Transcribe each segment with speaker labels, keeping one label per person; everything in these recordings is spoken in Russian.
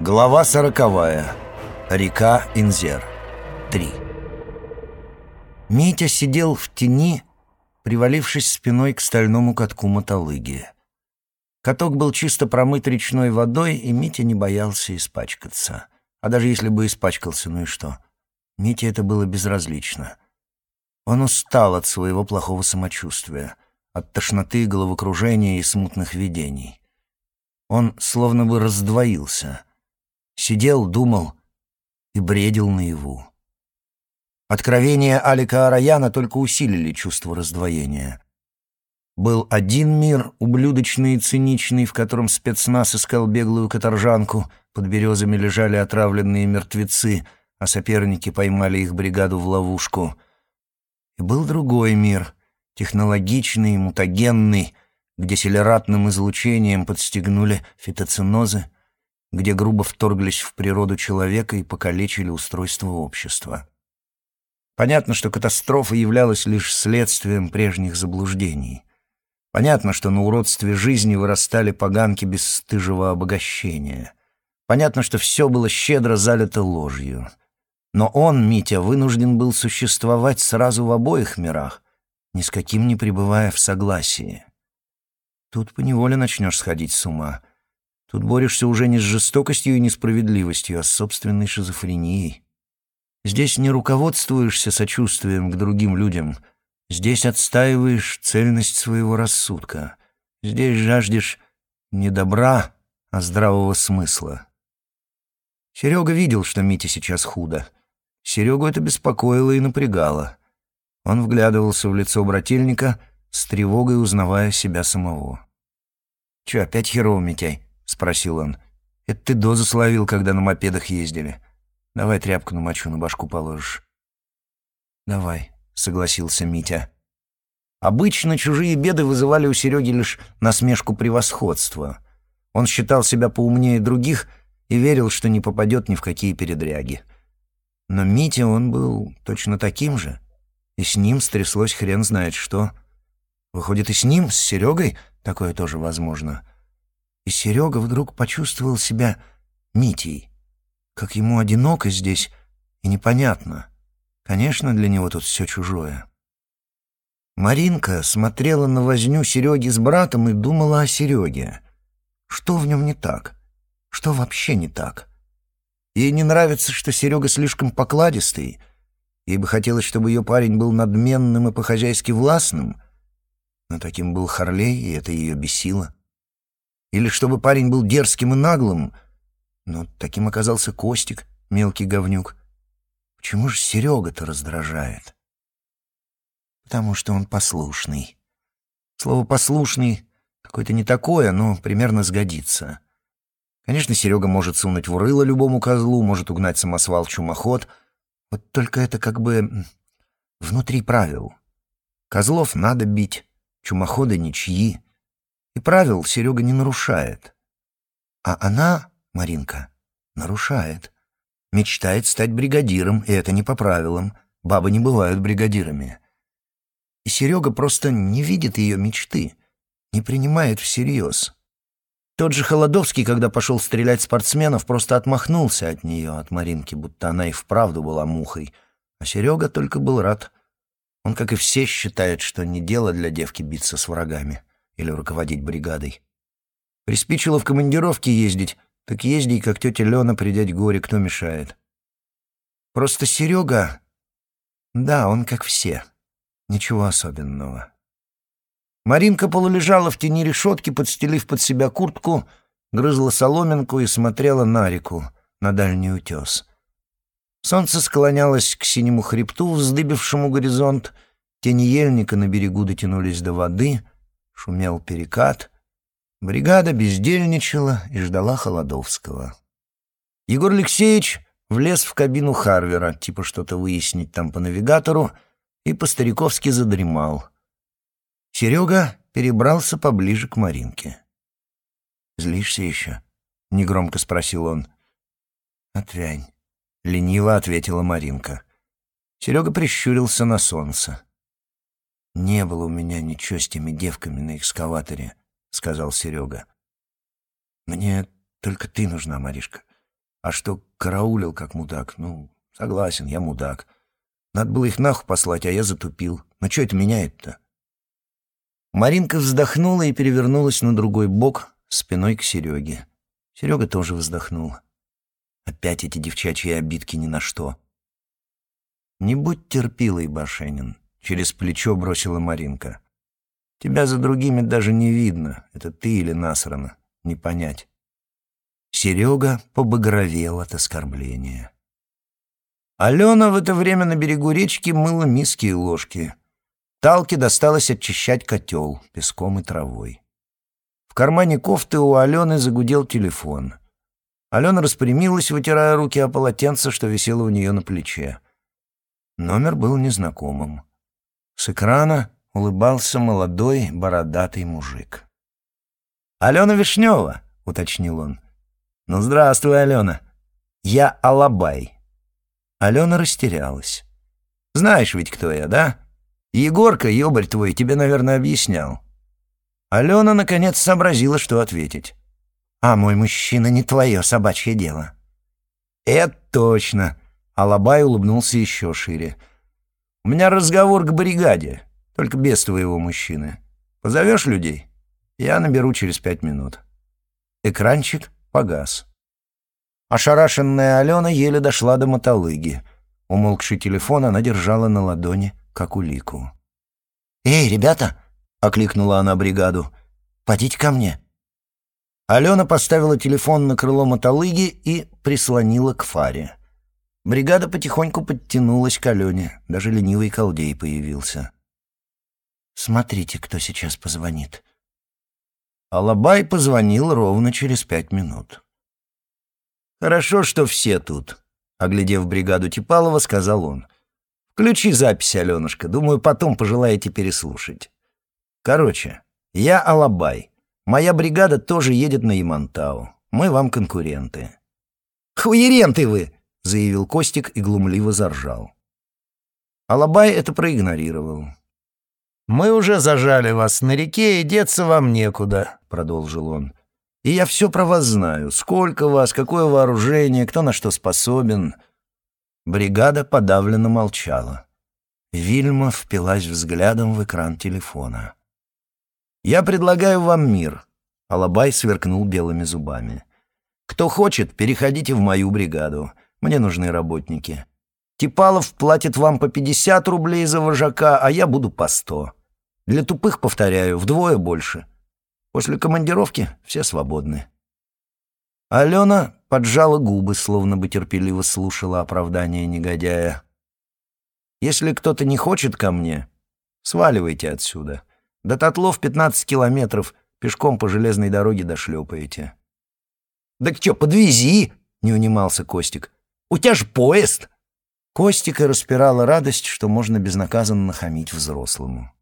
Speaker 1: Глава сороковая. Река Инзер. Три. Митя сидел в тени, привалившись спиной к стальному катку мотолыги. Каток был чисто промыт речной водой, и Митя не боялся испачкаться. А даже если бы испачкался, ну и что? Мите это было безразлично. Он устал от своего плохого самочувствия, от тошноты, головокружения и смутных видений. Он словно бы раздвоился. Сидел, думал и бредил наяву. Откровения Алика Араяна только усилили чувство раздвоения. Был один мир, ублюдочный и циничный, в котором спецназ искал беглую каторжанку, под березами лежали отравленные мертвецы, а соперники поймали их бригаду в ловушку. И был другой мир, технологичный, мутагенный, где селератным излучением подстегнули фитоцинозы, где грубо вторглись в природу человека и покалечили устройство общества. Понятно, что катастрофа являлась лишь следствием прежних заблуждений. Понятно, что на уродстве жизни вырастали поганки бесстыжего обогащения. Понятно, что все было щедро залито ложью. Но он, Митя, вынужден был существовать сразу в обоих мирах, ни с каким не пребывая в согласии. Тут поневоле начнешь сходить с ума. Тут борешься уже не с жестокостью и несправедливостью, а с собственной шизофренией. Здесь не руководствуешься сочувствием к другим людям. Здесь отстаиваешь цельность своего рассудка. Здесь жаждешь не добра, а здравого смысла. Серега видел, что Мите сейчас худо. Серегу это беспокоило и напрягало. Он вглядывался в лицо брательника, с тревогой узнавая себя самого. «Чё, опять херово, Митяй?» — спросил он. «Это ты дозу словил, когда на мопедах ездили. Давай тряпку на мочу на башку положишь». «Давай», — согласился Митя. Обычно чужие беды вызывали у Сереги лишь насмешку превосходства. Он считал себя поумнее других и верил, что не попадет ни в какие передряги. Но Митя он был точно таким же, и с ним стряслось хрен знает что. Выходит, и с ним, с Серегой, такое тоже возможно. И Серега вдруг почувствовал себя Митей как ему одиноко здесь и непонятно. Конечно, для него тут все чужое. Маринка смотрела на возню Сереги с братом и думала о Сереге. Что в нем не так? Что вообще не так? Ей не нравится, что Серега слишком покладистый. Ей бы хотелось, чтобы ее парень был надменным и по-хозяйски властным. Но таким был Харлей, и это ее бесило. Или чтобы парень был дерзким и наглым — но таким оказался Костик, мелкий говнюк. Почему же Серега-то раздражает? Потому что он послушный. Слово «послушный» какое-то не такое, но примерно сгодится. Конечно, Серега может сунуть в рыло любому козлу, может угнать самосвал-чумоход. Вот только это как бы внутри правил. Козлов надо бить, чумоходы ничьи. И правил Серега не нарушает. А она Маринка. Нарушает. Мечтает стать бригадиром, и это не по правилам. Бабы не бывают бригадирами. И Серега просто не видит ее мечты, не принимает всерьез. Тот же Холодовский, когда пошел стрелять спортсменов, просто отмахнулся от нее, от Маринки, будто она и вправду была мухой. А Серега только был рад. Он, как и все, считает, что не дело для девки биться с врагами или руководить бригадой. Приспичило в командировке ездить, так езди, как тетя Лена, придять горе, кто мешает. Просто Серега... Да, он как все. Ничего особенного. Маринка полулежала в тени решетки, подстелив под себя куртку, грызла соломинку и смотрела на реку, на дальний утес. Солнце склонялось к синему хребту, вздыбившему горизонт, тени ельника на берегу дотянулись до воды, шумел перекат — Бригада бездельничала и ждала Холодовского. Егор Алексеевич влез в кабину Харвера, типа что-то выяснить там по навигатору, и по-стариковски задремал. Серега перебрался поближе к Маринке. «Злишься еще?» — негромко спросил он. «Отвянь», — лениво ответила Маринка. Серега прищурился на солнце. «Не было у меня ничего с теми девками на экскаваторе», — сказал Серега. «Мне только ты нужна, Маришка. А что караулил как мудак? Ну, согласен, я мудак. Надо было их нахуй послать, а я затупил. Но что это меняет-то? Маринка вздохнула и перевернулась на другой бок, спиной к Сереге. Серега тоже вздохнул. Опять эти девчачьи обидки ни на что. «Не будь терпилой, Башенин», — через плечо бросила Маринка. «Тебя за другими даже не видно. Это ты или насрано. Не понять». Серега побагровел от оскорбления. Алена в это время на берегу речки мыла миски и ложки. Талке досталось очищать котел песком и травой. В кармане кофты у Алены загудел телефон. Алена распрямилась, вытирая руки о полотенце, что висело у нее на плече. Номер был незнакомым. С экрана улыбался молодой бородатый мужик. «Алена Вишнева», — уточнил он. «Ну, здравствуй, Алена. Я Алабай». Алена растерялась. «Знаешь ведь, кто я, да? Егорка, ёбарь твой, тебе, наверное, объяснял». Алена, наконец, сообразила, что ответить. «А мой мужчина не твое собачье дело». «Это точно», Алабай улыбнулся еще шире. «У меня разговор к бригаде, только без твоего мужчины. Позовешь людей? Я наберу через пять минут». Экранчик погас. Ошарашенная Алена еле дошла до мотолыги. Умолкший телефон она держала на ладони, как улику. «Эй, ребята!» — окликнула она бригаду. «Подите ко мне». Алена поставила телефон на крыло мотолыги и прислонила к фаре. Бригада потихоньку подтянулась к Алене, даже ленивый колдей появился. «Смотрите, кто сейчас позвонит». Алабай позвонил ровно через пять минут. «Хорошо, что все тут», — оглядев бригаду Типалова, сказал он. «Включи запись, Аленушка, думаю, потом пожелаете переслушать. Короче, я Алабай. Моя бригада тоже едет на Ямантау. Мы вам конкуренты». «Хуеренты вы!» — заявил Костик и глумливо заржал. Алабай это проигнорировал. «Мы уже зажали вас на реке, и деться вам некуда», — продолжил он. «И я все про вас знаю. Сколько вас, какое вооружение, кто на что способен». Бригада подавленно молчала. Вильма впилась взглядом в экран телефона. «Я предлагаю вам мир», — Алабай сверкнул белыми зубами. «Кто хочет, переходите в мою бригаду. Мне нужны работники. Типалов платит вам по 50 рублей за вожака, а я буду по 100. Для тупых, повторяю, вдвое больше. После командировки все свободны». Алена поджала губы, словно бы терпеливо слушала оправдание негодяя. «Если кто-то не хочет ко мне, сваливайте отсюда. До Татлов 15 километров, пешком по железной дороге дошлепаете». «Так что, подвези!» — не унимался Костик. У тебя же поезд!» Костика распирала радость, что можно безнаказанно нахамить взрослому.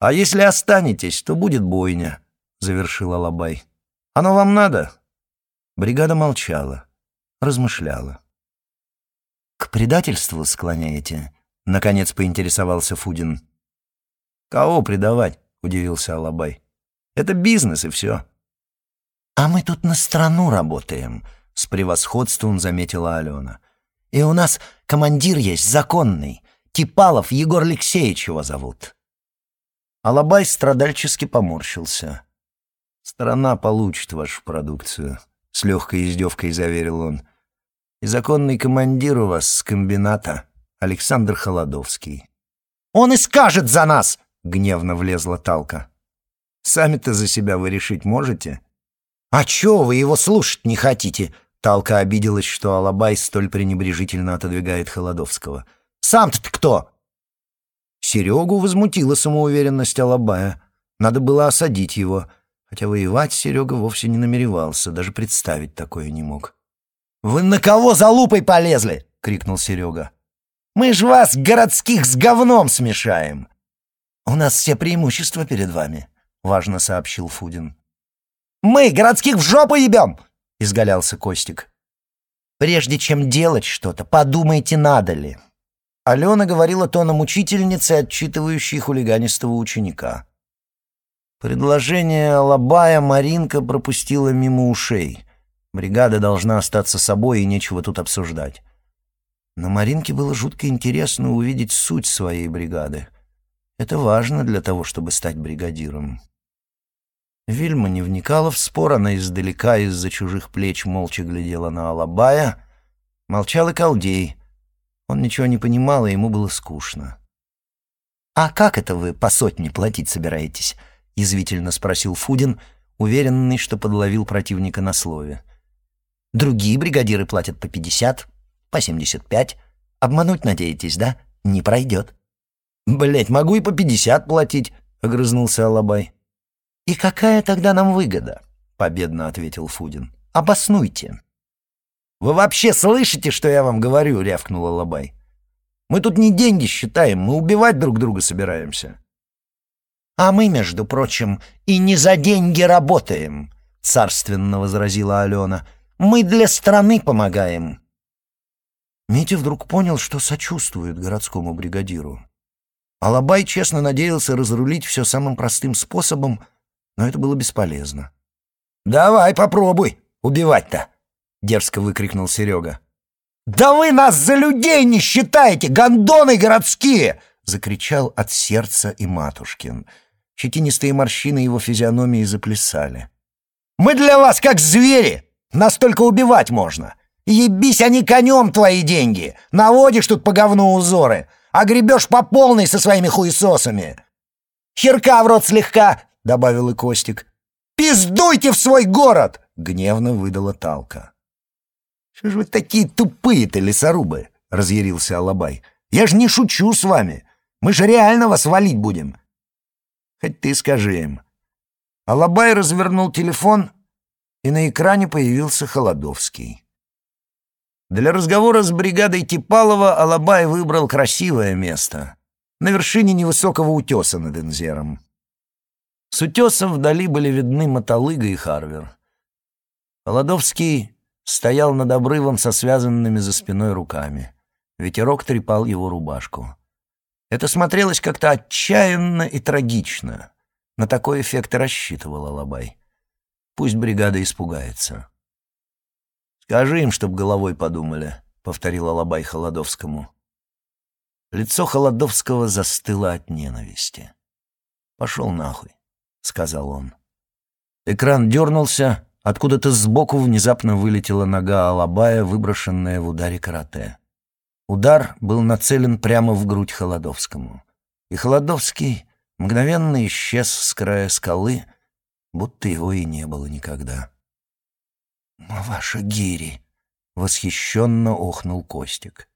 Speaker 1: «А если останетесь, то будет бойня», — завершил Алабай. «Оно вам надо?» Бригада молчала, размышляла. «К предательству склоняете?» — наконец поинтересовался Фудин. «Кого предавать?» — удивился Алабай. «Это бизнес, и все». «А мы тут на страну работаем», с превосходством заметила Алена. «И у нас командир есть законный. Типалов Егор Алексеевич его зовут». Алабай страдальчески поморщился. «Страна получит вашу продукцию», — с легкой издевкой заверил он. «И законный командир у вас с комбината Александр Холодовский». «Он и скажет за нас!» — гневно влезла Талка. «Сами-то за себя вы решить можете?» «А чё вы его слушать не хотите?» Талка обиделась, что Алабай столь пренебрежительно отодвигает Холодовского. «Сам-то ты кто?» Серегу возмутила самоуверенность Алабая. Надо было осадить его, хотя воевать Серега вовсе не намеревался, даже представить такое не мог. «Вы на кого за лупой полезли?» — крикнул Серега. «Мы ж вас, городских, с говном смешаем!» «У нас все преимущества перед вами», — важно сообщил Фудин. «Мы городских в жопу ебем!» — изгалялся Костик. «Прежде чем делать что-то, подумайте, надо ли». Алена говорила тоном учительницы, отчитывающей хулиганистого ученика. Предложение Алабая Маринка пропустила мимо ушей. Бригада должна остаться собой, и нечего тут обсуждать. Но Маринке было жутко интересно увидеть суть своей бригады. Это важно для того, чтобы стать бригадиром. Вильма не вникала в спор, она издалека, из-за чужих плеч, молча глядела на Алабая. Молчал и Колдей. Он ничего не понимал, и ему было скучно. «А как это вы по сотне платить собираетесь?» — язвительно спросил Фудин, уверенный, что подловил противника на слове. «Другие бригадиры платят по пятьдесят, по семьдесят пять. Обмануть надеетесь, да? Не пройдет». «Блядь, могу и по пятьдесят платить», — огрызнулся Алабай. «И какая тогда нам выгода?» — победно ответил Фудин. «Обоснуйте». «Вы вообще слышите, что я вам говорю?» — рявкнул Алабай. Мы тут не деньги считаем, мы убивать друг друга собираемся». «А мы, между прочим, и не за деньги работаем», — царственно возразила Алена. «Мы для страны помогаем». Митя вдруг понял, что сочувствует городскому бригадиру. Алабай честно надеялся разрулить все самым простым способом, но это было бесполезно. «Давай попробуй убивать-то!» — дерзко выкрикнул Серега. «Да вы нас за людей не считаете, гондоны городские!» — закричал от сердца и матушкин. Щетинистые морщины его физиономии заплясали. «Мы для вас как звери! Нас только убивать можно! Ебись они конем твои деньги! Наводишь тут по говну узоры, а гребешь по полной со своими хуесосами!» «Херка в рот слегка!» — добавил и Костик. «Пиздуйте в свой город!» — гневно выдала Талка. «Что же вы такие тупые-то, лесорубы?» — разъярился Алабай. «Я ж не шучу с вами. Мы же реально вас валить будем». «Хоть ты скажи им». Алабай развернул телефон, и на экране появился Холодовский. Для разговора с бригадой Типалова Алабай выбрал красивое место — на вершине невысокого утеса над Инзером. С утеса вдали были видны Мотолыга и Харвер. Холодовский стоял над обрывом со связанными за спиной руками. Ветерок трепал его рубашку. Это смотрелось как-то отчаянно и трагично. На такой эффект рассчитывал Алабай. Пусть бригада испугается. «Скажи им, чтоб головой подумали», — повторил Алабай Холодовскому. Лицо Холодовского застыло от ненависти. «Пошел нахуй», — сказал он. Экран дернулся, Откуда-то сбоку внезапно вылетела нога Алабая, выброшенная в ударе карате. Удар был нацелен прямо в грудь Холодовскому. И Холодовский мгновенно исчез с края скалы, будто его и не было никогда. «Ваша гири!» — восхищенно охнул Костик.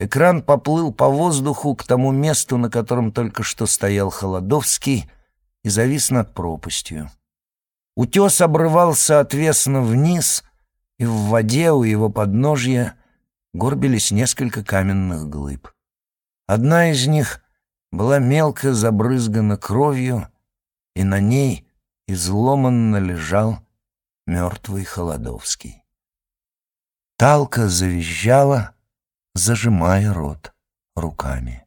Speaker 1: Экран поплыл по воздуху к тому месту, на котором только что стоял Холодовский, и завис над пропастью. Утес обрывался отвесно вниз, и в воде у его подножья горбились несколько каменных глыб. Одна из них была мелко забрызгана кровью, и на ней изломанно лежал мертвый Холодовский. Талка завизжала, зажимая рот руками.